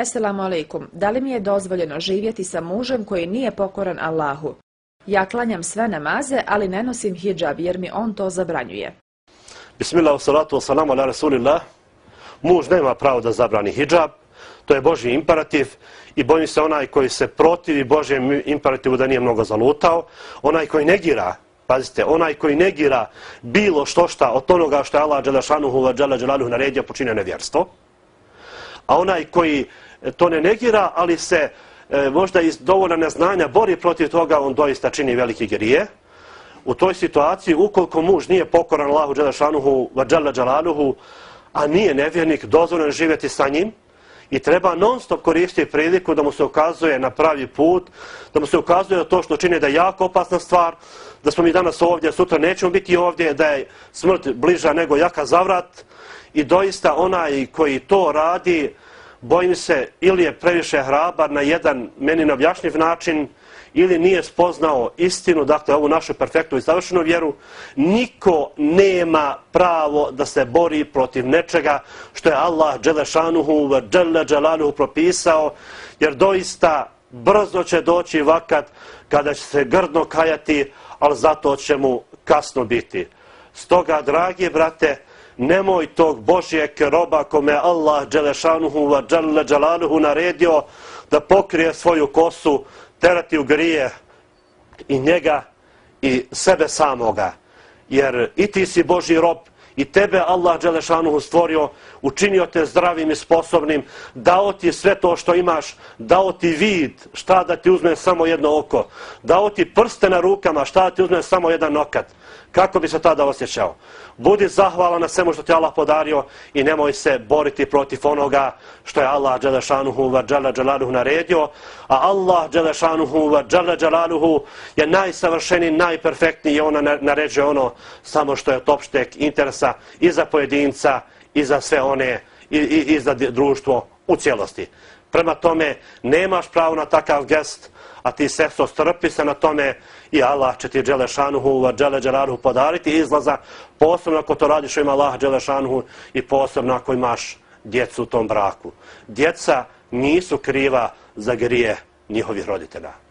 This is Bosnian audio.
Esselamu alaikum, da li mi je dozvoljeno živjeti sa mužem koji nije pokoran Allahu? Ja klanjam sve namaze, ali ne nosim hijab jer mi on to zabranjuje. Bismillah, salatu wassalamu ala rasulillah. Muž nema pravo da zabrani hijab, to je Boži imperativ i bojim se onaj koji se protivi Božjem imperativu da nije mnogo zalutao, onaj koji negira, pazite, onaj koji negira bilo što šta od onoga što je Allah Đelešanuhu wa Đele naredio počinio nevjerstvo, a onaj koji E, to ne negira, ali se e, možda iz dovoljna neznanja bori protiv toga, on doista čini veliki gerije. U toj situaciji, ukoliko muž nije pokoran Allahu Đelešanuhu wa Đele Đelaluhu, a nije nevjernik, dozvoljen živjeti sa njim, i treba non stop koristiti priliku da mu se ukazuje na pravi put, da mu se ukazuje da to što čini da je jako opasna stvar, da smo mi danas ovdje, sutra nećemo biti ovdje, da je smrt bliža nego jaka zavrat i doista onaj koji to radi, bojim se ili je previše hrabar na jedan meni neobjašnjiv način, ili nije spoznao istinu, dakle ovu našu perfektnu i savršenu vjeru, niko nema pravo da se bori protiv nečega što je Allah Đelešanuhu Đele Đelaluhu propisao, jer doista brzo će doći vakat kada će se grdno kajati, ali zato će mu kasno biti. Stoga, dragi brate, nemoj tog Božijeg roba kome Allah Đelešanuhu Đele Đelaluhu naredio da pokrije svoju kosu, terati u grije i njega i sebe samoga. Jer i ti si Boži rob i tebe Allah Đelešanuhu stvorio, učinio te zdravim i sposobnim, dao ti sve to što imaš, dao ti vid, šta da ti uzme samo jedno oko, dao ti prste na rukama, šta da ti uzme samo jedan nokat. Kako bi se tada osjećao? Budi zahvalan na svemu što ti Allah podario i nemoj se boriti protiv onoga što je Allah Đelešanuhu va Đele Đelaluhu naredio. A Allah Đelešanuhu va Đele Đelaluhu je najsavršeniji, najperfektniji i ona naređuje ono samo što je od opšteg interesa i za pojedinca i za sve one i, i, i za društvo u cijelosti. Prema tome, nemaš pravo na takav gest, a ti sestro strpi se na tome i Allah će ti Đelešanuhu wa Đele Đelaluhu podariti izlaza, posebno ako to radiš u ima Allah Đelešanuhu i posebno ako imaš djecu u tom braku. Djeca nisu kriva za grije njihovih roditelja.